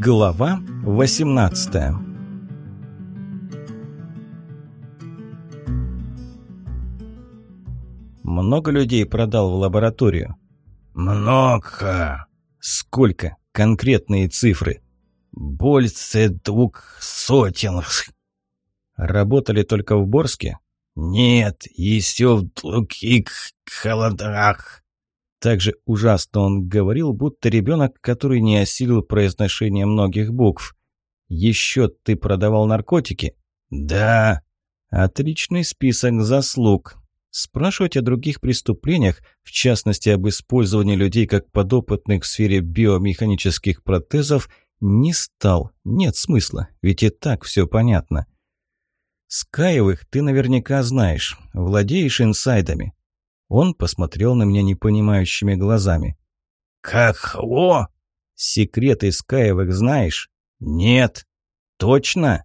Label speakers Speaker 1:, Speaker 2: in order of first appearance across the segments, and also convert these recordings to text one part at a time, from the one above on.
Speaker 1: Глава 18 Много людей продал в лабораторию?
Speaker 2: Много.
Speaker 1: Сколько? Конкретные цифры.
Speaker 2: Больше двух сотен.
Speaker 1: Работали только в Борске?
Speaker 2: Нет, еще в других холодах.
Speaker 1: Также ужасно он говорил, будто ребенок, который не осилил произношение многих букв. «Еще ты продавал наркотики?»
Speaker 2: «Да».
Speaker 1: «Отличный список заслуг. Спрашивать о других преступлениях, в частности об использовании людей как подопытных в сфере биомеханических протезов, не стал. Нет смысла, ведь и так все понятно. Скаевых ты наверняка знаешь, владеешь инсайдами. Он посмотрел на меня непонимающими глазами.
Speaker 2: «Как о?
Speaker 1: Секреты Скаевых знаешь?» «Нет». «Точно?»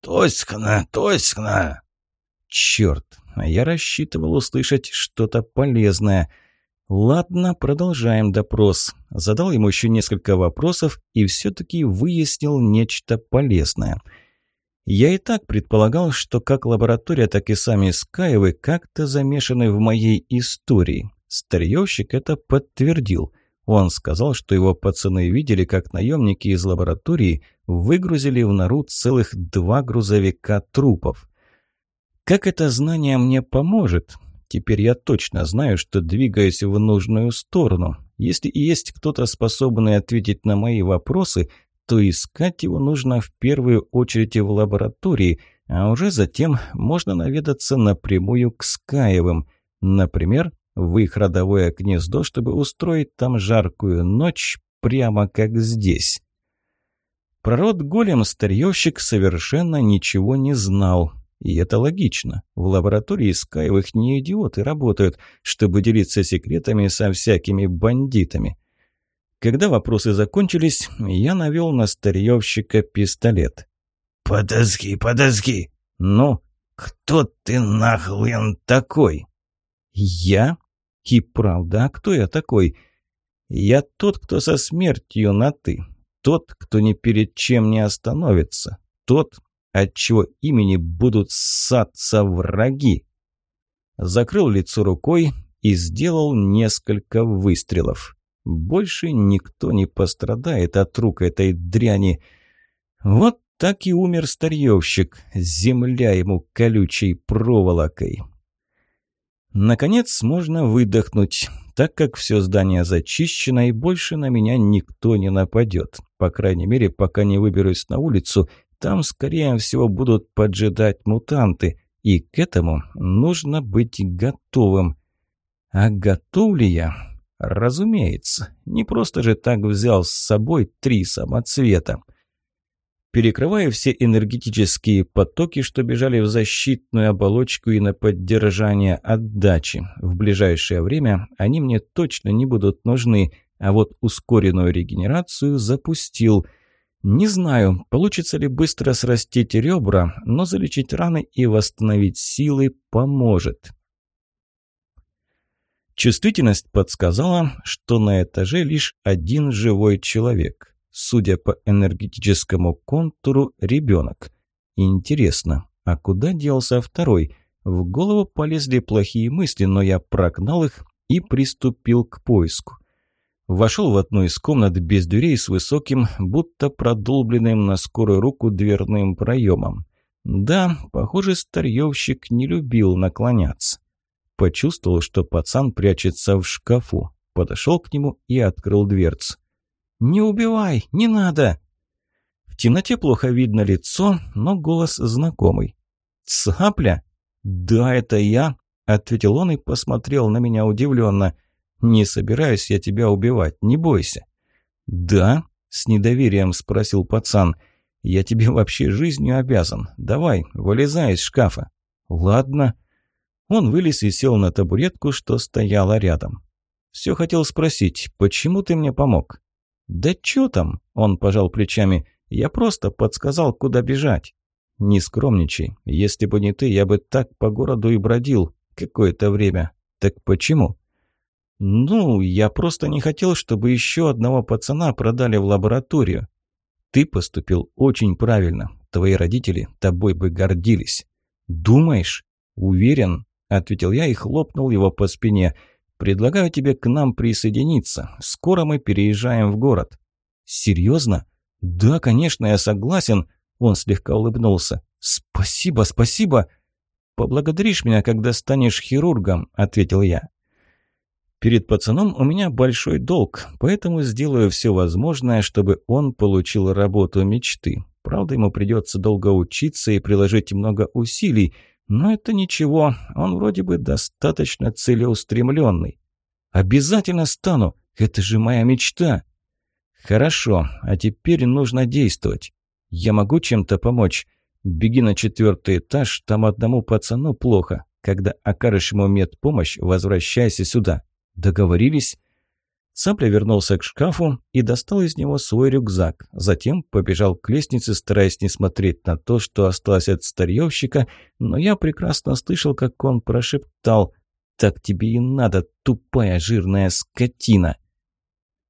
Speaker 2: «Точно, точно».
Speaker 1: «Черт, а я рассчитывал услышать что-то полезное». Ладно, продолжаем допрос. Задал ему еще несколько вопросов и все-таки выяснил нечто полезное – я и так предполагал, что как лаборатория, так и сами Скаевы как-то замешаны в моей истории. Старьевщик это подтвердил. Он сказал, что его пацаны видели, как наемники из лаборатории выгрузили в нору целых два грузовика трупов. Как это знание мне поможет? Теперь я точно знаю, что двигаюсь в нужную сторону. Если и есть кто-то, способный ответить на мои вопросы, то искать его нужно в первую очередь в лаборатории, а уже затем можно наведаться напрямую к Скаевым. Например, в их родовое гнездо, чтобы устроить там жаркую ночь, прямо как здесь. Про род голем старьевщик совершенно ничего не знал. И это логично. В лаборатории Скаевых не идиоты работают, чтобы делиться секретами со всякими бандитами. Когда вопросы закончились, я навел на старьевщика пистолет.
Speaker 2: «Подозги, подозги!»
Speaker 1: «Ну?»
Speaker 2: «Кто ты нахрен такой?»
Speaker 1: «Я? И правда, а кто я такой?» «Я тот, кто со смертью на «ты». Тот, кто ни перед чем не остановится. Тот, от чего имени будут ссаться враги». Закрыл лицо рукой и сделал несколько выстрелов. Больше никто не пострадает от рук этой дряни. Вот так и умер старьевщик, земля ему колючей проволокой. Наконец можно выдохнуть, так как все здание зачищено и больше на меня никто не нападет. По крайней мере, пока не выберусь на улицу, там, скорее всего, будут поджидать мутанты, и к этому нужно быть готовым. А готов ли я? Разумеется, не просто же так взял с собой три самоцвета. Перекрывая все энергетические потоки, что бежали в защитную оболочку и на поддержание отдачи. В ближайшее время они мне точно не будут нужны, а вот ускоренную регенерацию запустил. Не знаю, получится ли быстро срастить ребра, но залечить раны и восстановить силы поможет. Чувствительность подсказала, что на этаже лишь один живой человек. Судя по энергетическому контуру, ребенок. Интересно, а куда делся второй? В голову полезли плохие мысли, но я прогнал их и приступил к поиску. Вошел в одну из комнат без дверей с высоким, будто продолбленным на скорую руку дверным проемом. Да, похоже, старьевщик не любил наклоняться. Почувствовал, что пацан прячется в шкафу. Подошел к нему и открыл дверцу. «Не убивай, не надо!» В темноте плохо видно лицо, но голос знакомый. «Цапля?» «Да, это я», — ответил он и посмотрел на меня удивленно. «Не собираюсь я тебя убивать, не бойся». «Да?» — с недоверием спросил пацан. «Я тебе вообще жизнью обязан. Давай, вылезай из шкафа». «Ладно». Он вылез и сел на табуретку, что стояла рядом. «Все хотел спросить, почему ты мне помог?» «Да чё там?» – он пожал плечами. «Я просто подсказал, куда бежать». «Не скромничай. Если бы не ты, я бы так по городу и бродил какое-то время. Так почему?» «Ну, я просто не хотел, чтобы еще одного пацана продали в лабораторию». Ты поступил очень правильно. Твои родители тобой бы гордились. Думаешь? Уверен, ответил я и хлопнул его по спине. Предлагаю тебе к нам присоединиться. Скоро мы переезжаем в город. Серьезно? Да, конечно, я согласен. Он слегка улыбнулся. Спасибо, спасибо. Поблагодаришь меня, когда станешь хирургом, ответил я. Перед пацаном у меня большой долг, поэтому сделаю все возможное, чтобы он получил работу мечты. Правда, ему придется долго учиться и приложить много усилий, но это ничего, он вроде бы достаточно целеустремленный. Обязательно стану, это же моя мечта. Хорошо, а теперь нужно действовать. Я могу чем-то помочь? Беги на четвертый этаж, там одному пацану плохо. Когда окажешь ему медпомощь, возвращайся сюда. Договорились? Цапля вернулся к шкафу и достал из него свой рюкзак. Затем побежал к лестнице, стараясь не смотреть на то, что осталось от старьевщика, но я прекрасно слышал, как он прошептал «Так тебе и надо, тупая жирная скотина!»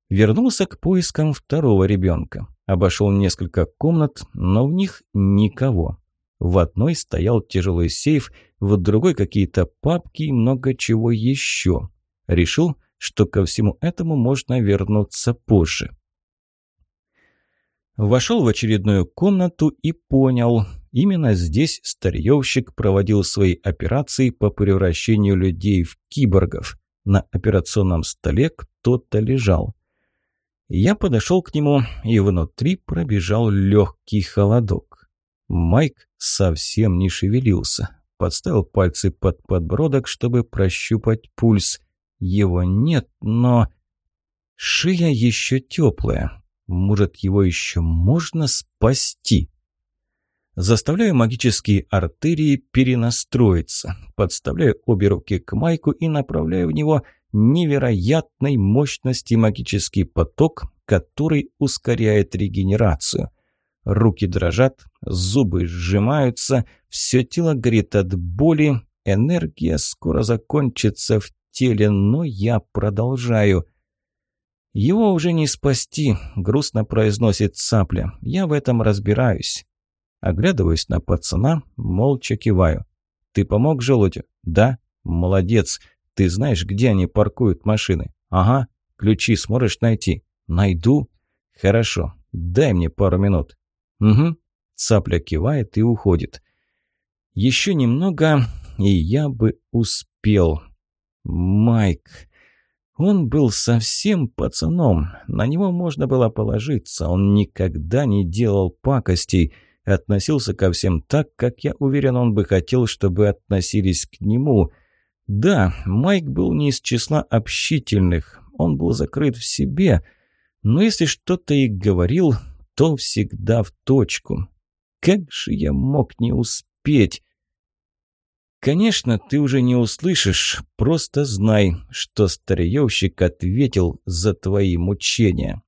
Speaker 1: Вернулся к поискам второго ребенка. Обошел несколько комнат, но в них никого. В одной стоял тяжелый сейф, в другой какие-то папки и много чего еще. Решил, что ко всему этому можно вернуться позже. Вошел в очередную комнату и понял, именно здесь старьевщик проводил свои операции по превращению людей в киборгов. На операционном столе кто-то лежал. Я подошел к нему, и внутри пробежал легкий холодок. Майк совсем не шевелился. Подставил пальцы под подбородок, чтобы прощупать пульс – его нет, но... Шея еще теплая. Может, его еще можно спасти? Заставляю магические артерии перенастроиться. Подставляю обе руки к Майку и направляю в него невероятной мощности магический поток, который ускоряет регенерацию. Руки дрожат, зубы сжимаются, все тело горит от боли, энергия скоро закончится в теле, но я продолжаю. «Его уже не спасти», — грустно произносит цапля. «Я в этом разбираюсь». Оглядываюсь на пацана, молча киваю. «Ты помог желудю?» «Да». «Молодец. Ты знаешь, где они паркуют машины?» «Ага. Ключи сможешь найти?» «Найду». «Хорошо. Дай мне пару минут». «Угу». Цапля кивает и уходит. «Еще немного, и я бы успел». Майк. Он был совсем пацаном, на него можно было положиться, он никогда не делал пакостей, относился ко всем так, как я уверен, он бы хотел, чтобы относились к нему. Да, Майк был не из числа общительных, он был закрыт в себе, но если что-то и говорил, то всегда в точку. Как же я мог не успеть? Конечно, ты уже не услышишь, просто знай, что старьевщик ответил за твои мучения.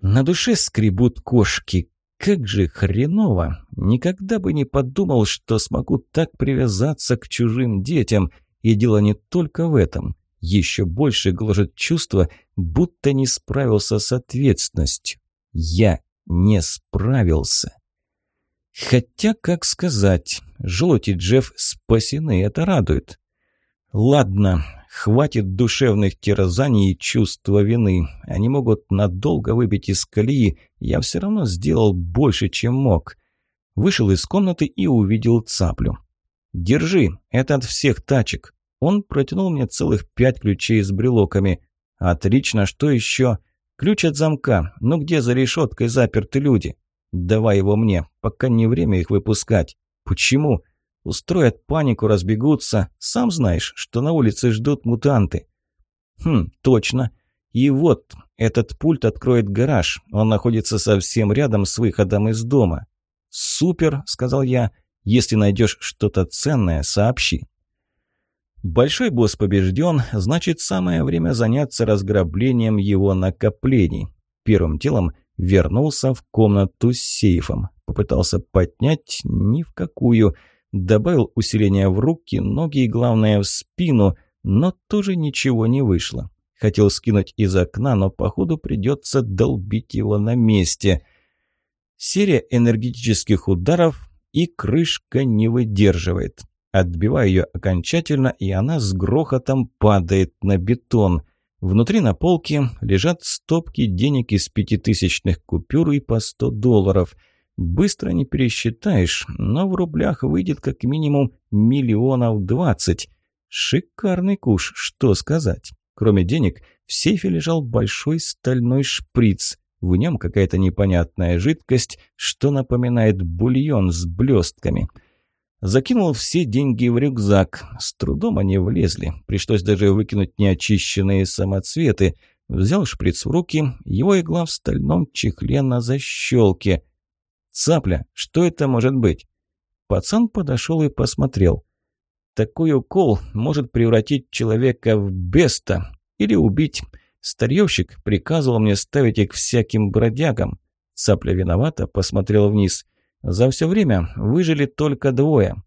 Speaker 1: На душе скребут кошки. Как же хреново! Никогда бы не подумал, что смогу так привязаться к чужим детям. И дело не только в этом. Еще больше гложет чувство, будто не справился с ответственностью. Я не справился. Хотя, как сказать, Желудь и Джефф спасены, это радует. Ладно, хватит душевных терзаний и чувства вины. Они могут надолго выбить из колеи. Я все равно сделал больше, чем мог. Вышел из комнаты и увидел цаплю. «Держи, это от всех тачек». Он протянул мне целых пять ключей с брелоками. «Отлично, что еще?» «Ключ от замка. Ну где за решеткой заперты люди?» «Давай его мне, пока не время их выпускать». «Почему?» «Устроят панику, разбегутся. Сам знаешь, что на улице ждут мутанты». «Хм, точно. И вот, этот пульт откроет гараж. Он находится совсем рядом с выходом из дома». «Супер», — сказал я. «Если найдешь что-то ценное, сообщи». Большой босс побежден, значит, самое время заняться разграблением его накоплений. Первым делом вернулся в комнату с сейфом. Попытался поднять ни в какую. Добавил усиления в руки, ноги и, главное, в спину, но тоже ничего не вышло. Хотел скинуть из окна, но, походу, придется долбить его на месте – Серия энергетических ударов, и крышка не выдерживает. Отбиваю ее окончательно, и она с грохотом падает на бетон. Внутри на полке лежат стопки денег из пятитысячных купюр и по сто долларов. Быстро не пересчитаешь, но в рублях выйдет как минимум миллионов двадцать. Шикарный куш, что сказать. Кроме денег, в сейфе лежал большой стальной шприц. В нем какая-то непонятная жидкость, что напоминает бульон с блестками. Закинул все деньги в рюкзак. С трудом они влезли. Пришлось даже выкинуть неочищенные самоцветы. Взял шприц в руки, его игла в стальном чехле на защелке. «Цапля, что это может быть?» Пацан подошел и посмотрел. «Такой укол может превратить человека в беста или убить. Старьевщик приказывал мне ставить их всяким бродягам». Цапля виновата, посмотрел вниз. За все время выжили только двое.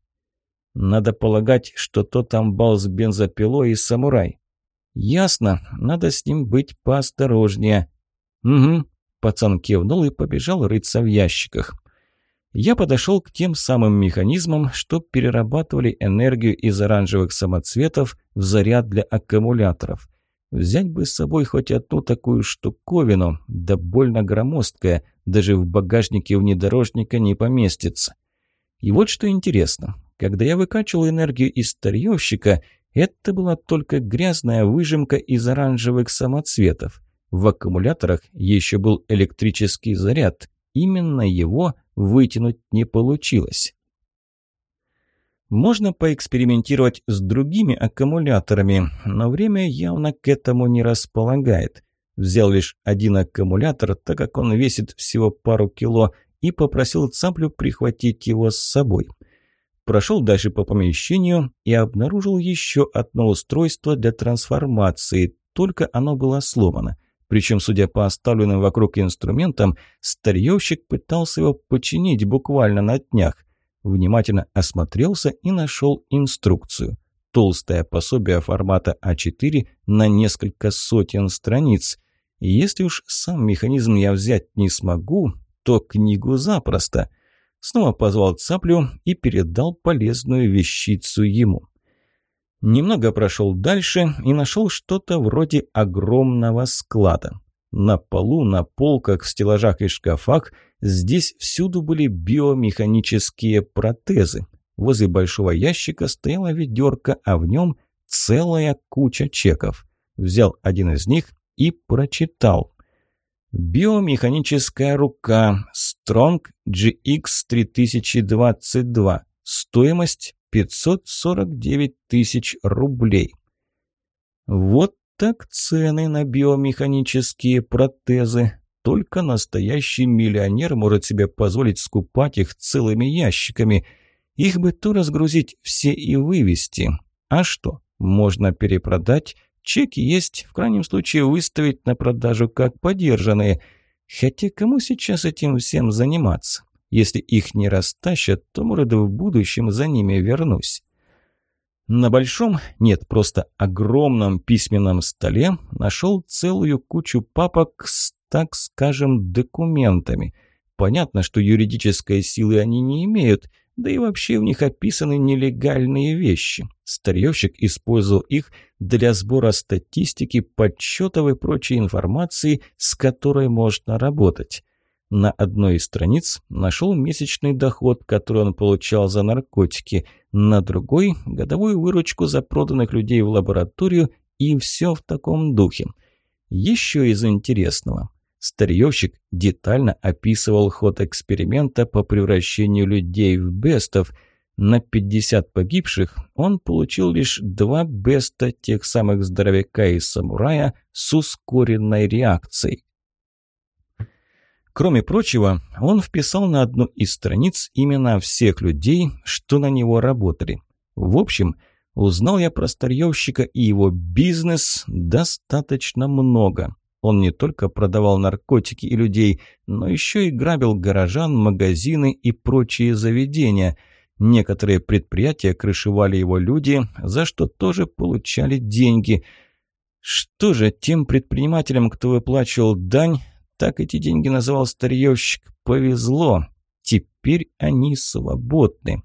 Speaker 1: Надо полагать, что тот амбал с бензопилой и самурай. Ясно, надо с ним быть поосторожнее. Угу, пацан кивнул и побежал рыться в ящиках. Я подошел к тем самым механизмам, что перерабатывали энергию из оранжевых самоцветов в заряд для аккумуляторов. Взять бы с собой хоть одну такую штуковину, да больно громоздкая, даже в багажнике внедорожника не поместится. И вот что интересно. Когда я выкачивал энергию из старьевщика, это была только грязная выжимка из оранжевых самоцветов. В аккумуляторах еще был электрический заряд. Именно его вытянуть не получилось. Можно поэкспериментировать с другими аккумуляторами, но время явно к этому не располагает. Взял лишь один аккумулятор, так как он весит всего пару кило, и попросил цаплю прихватить его с собой. Прошел дальше по помещению и обнаружил еще одно устройство для трансформации, только оно было сломано. Причем, судя по оставленным вокруг инструментам, старьевщик пытался его починить буквально на днях – Внимательно осмотрелся и нашел инструкцию. Толстое пособие формата А4 на несколько сотен страниц. Если уж сам механизм я взять не смогу, то книгу запросто. Снова позвал цаплю и передал полезную вещицу ему. Немного прошел дальше и нашел что-то вроде огромного склада. На полу, на полках, в стеллажах и шкафах здесь всюду были биомеханические протезы. Возле большого ящика стояла ведерко, а в нем целая куча чеков. Взял один из них и прочитал. Биомеханическая рука Strong GX 3022. Стоимость 549 тысяч рублей. Вот так цены на биомеханические протезы. Только настоящий миллионер может себе позволить скупать их целыми ящиками. Их бы то разгрузить все и вывести. А что, можно перепродать? Чеки есть, в крайнем случае выставить на продажу как подержанные. Хотя кому сейчас этим всем заниматься? Если их не растащат, то, может, в будущем за ними вернусь. На большом, нет, просто огромном письменном столе нашел целую кучу папок с, так скажем, документами. Понятно, что юридической силы они не имеют, да и вообще в них описаны нелегальные вещи. Старьевщик использовал их для сбора статистики, подсчетов и прочей информации, с которой можно работать. На одной из страниц нашел месячный доход, который он получал за наркотики, на другой – годовую выручку за проданных людей в лабораторию и все в таком духе. Еще из интересного. Старьевщик детально описывал ход эксперимента по превращению людей в бестов. На 50 погибших он получил лишь два беста тех самых здоровяка и самурая с ускоренной реакцией. Кроме прочего, он вписал на одну из страниц имена всех людей, что на него работали. В общем, узнал я про старьевщика и его бизнес достаточно много. Он не только продавал наркотики и людей, но еще и грабил горожан, магазины и прочие заведения. Некоторые предприятия крышевали его люди, за что тоже получали деньги. Что же, тем предпринимателям, кто выплачивал дань, так эти деньги называл старьевщик, повезло. Теперь они свободны.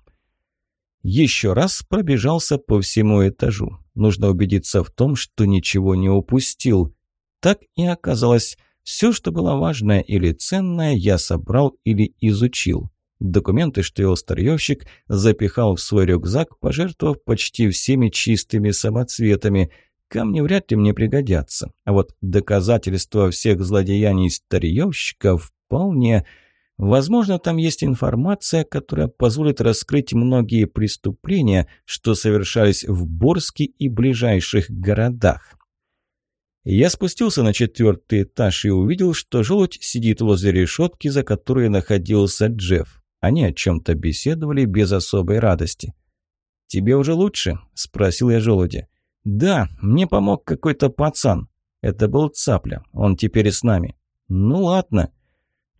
Speaker 1: Еще раз пробежался по всему этажу. Нужно убедиться в том, что ничего не упустил. Так и оказалось. Все, что было важное или ценное, я собрал или изучил. Документы, что его старьевщик запихал в свой рюкзак, пожертвовав почти всеми чистыми самоцветами. Камни вряд ли мне пригодятся. А вот доказательства всех злодеяний старьевщика вполне... Возможно, там есть информация, которая позволит раскрыть многие преступления, что совершались в Борске и ближайших городах. Я спустился на четвертый этаж и увидел, что желудь сидит возле решетки, за которой находился Джефф. Они о чем-то беседовали без особой радости. «Тебе уже лучше?» – спросил я желудя. «Да, мне помог какой-то пацан. Это был Цапля, он теперь с нами». «Ну ладно».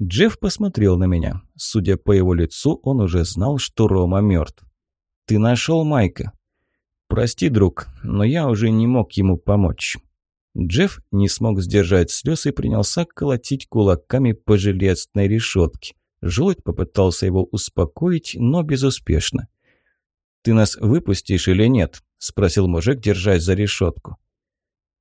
Speaker 1: Джефф посмотрел на меня. Судя по его лицу, он уже знал, что Рома мертв. «Ты нашел Майка?» «Прости, друг, но я уже не мог ему помочь». Джефф не смог сдержать слез и принялся колотить кулаками по железной решетке. Желудь попытался его успокоить, но безуспешно. «Ты нас выпустишь или нет?» – спросил мужик, держась за решетку.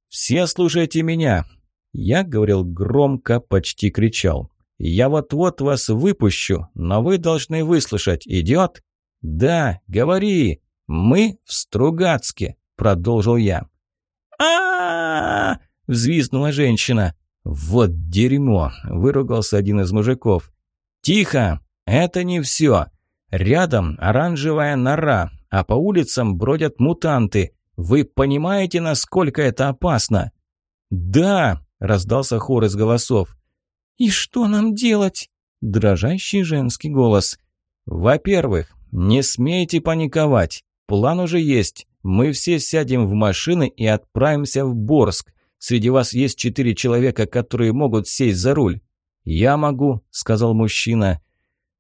Speaker 1: «Все слушайте меня!» Я говорил громко, почти кричал. «Я вот-вот вас выпущу, но вы должны выслушать. Идет?» «Да, говори! Мы в Стругацке!» – продолжил я. а взвизгнула женщина. «Вот дерьмо!» – выругался один из мужиков. «Тихо! Это не все! Рядом оранжевая нора, а по улицам бродят мутанты. Вы понимаете, насколько это опасно?» «Да!» – раздался хор из голосов. «И что нам делать?» – дрожащий женский голос. «Во-первых, не смейте паниковать. План уже есть. Мы все сядем в машины и отправимся в Борск. Среди вас есть четыре человека, которые могут сесть за руль». «Я могу», – сказал мужчина.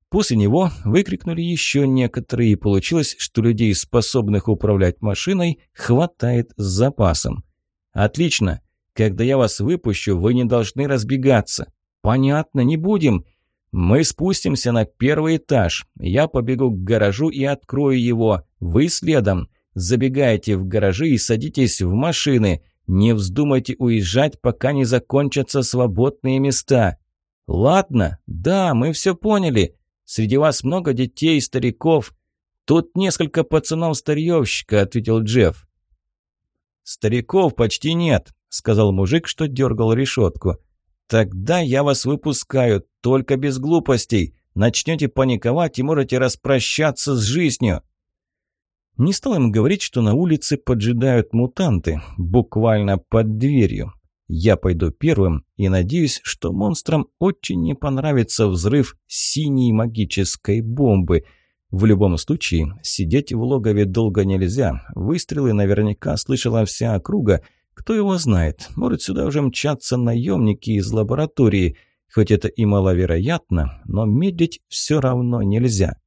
Speaker 1: После него выкрикнули еще некоторые, и получилось, что людей, способных управлять машиной, хватает с запасом. «Отлично. Когда я вас выпущу, вы не должны разбегаться. «Понятно, не будем. Мы спустимся на первый этаж. Я побегу к гаражу и открою его. Вы следом. Забегайте в гаражи и садитесь в машины. Не вздумайте уезжать, пока не закончатся свободные места». «Ладно, да, мы все поняли. Среди вас много детей и стариков. Тут несколько пацанов-старьевщика», — ответил Джефф. «Стариков почти нет», — сказал мужик, что дергал решетку. «Тогда я вас выпускаю, только без глупостей. Начнете паниковать и можете распрощаться с жизнью». Не стал им говорить, что на улице поджидают мутанты, буквально под дверью. Я пойду первым и надеюсь, что монстрам очень не понравится взрыв синей магической бомбы. В любом случае, сидеть в логове долго нельзя. Выстрелы наверняка слышала вся округа, кто его знает, может сюда уже мчатся наемники из лаборатории, хоть это и маловероятно, но медлить все равно нельзя.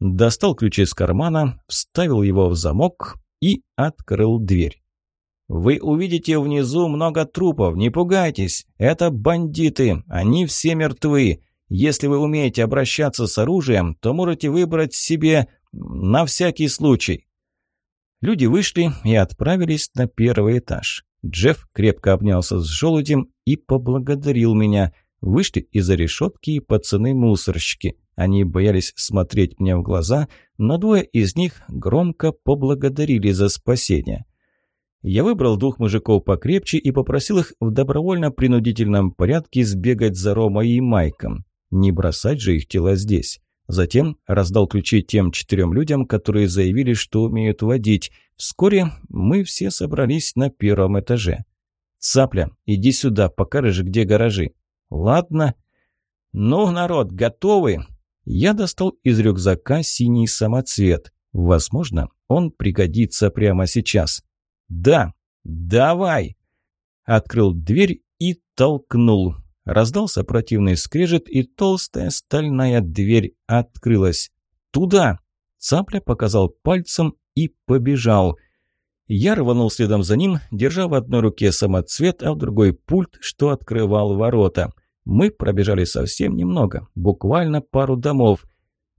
Speaker 1: Достал ключ из кармана, вставил его в замок и открыл дверь. «Вы увидите внизу много трупов, не пугайтесь. Это бандиты, они все мертвы. Если вы умеете обращаться с оружием, то можете выбрать себе на всякий случай. Люди вышли и отправились на первый этаж. Джефф крепко обнялся с желудем и поблагодарил меня. Вышли из-за решетки пацаны-мусорщики. Они боялись смотреть мне в глаза, но двое из них громко поблагодарили за спасение. Я выбрал двух мужиков покрепче и попросил их в добровольно-принудительном порядке сбегать за Ромой и Майком. Не бросать же их тела здесь. Затем раздал ключи тем четырем людям, которые заявили, что умеют водить. Вскоре мы все собрались на первом этаже. «Цапля, иди сюда, покажешь, где гаражи». «Ладно». «Ну, народ, готовы?» Я достал из рюкзака синий самоцвет. Возможно, он пригодится прямо сейчас. «Да, давай!» Открыл дверь и толкнул. Раздался противный скрежет, и толстая стальная дверь открылась. «Туда!» Цапля показал пальцем и побежал. Я рванул следом за ним, держа в одной руке самоцвет, а в другой пульт, что открывал ворота. Мы пробежали совсем немного, буквально пару домов.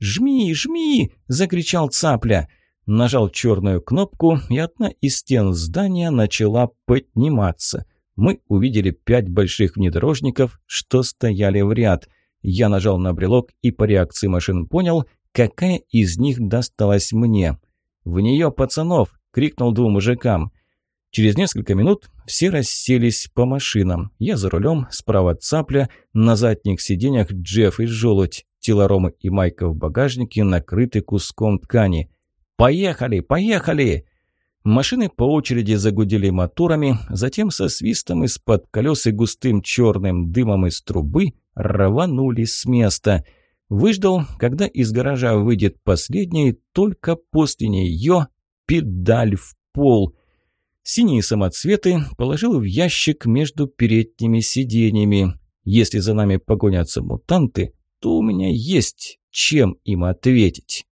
Speaker 1: «Жми, жми!» – закричал цапля. Нажал черную кнопку, и одна из стен здания начала подниматься. Мы увидели пять больших внедорожников, что стояли в ряд. Я нажал на брелок и по реакции машин понял, какая из них досталась мне. «В нее пацанов!» – крикнул двум мужикам. Через несколько минут все расселись по машинам. Я за рулем, справа цапля, на задних сиденьях Джефф и Желудь. Тела Ромы и Майка в багажнике накрыты куском ткани. «Поехали! Поехали!» Машины по очереди загудели моторами, затем со свистом из-под колес и густым черным дымом из трубы рванули с места. Выждал, когда из гаража выйдет последний, только после нее педаль в пол. Синие самоцветы положил в ящик между передними сиденьями. Если за нами погонятся мутанты, то у меня есть чем им ответить.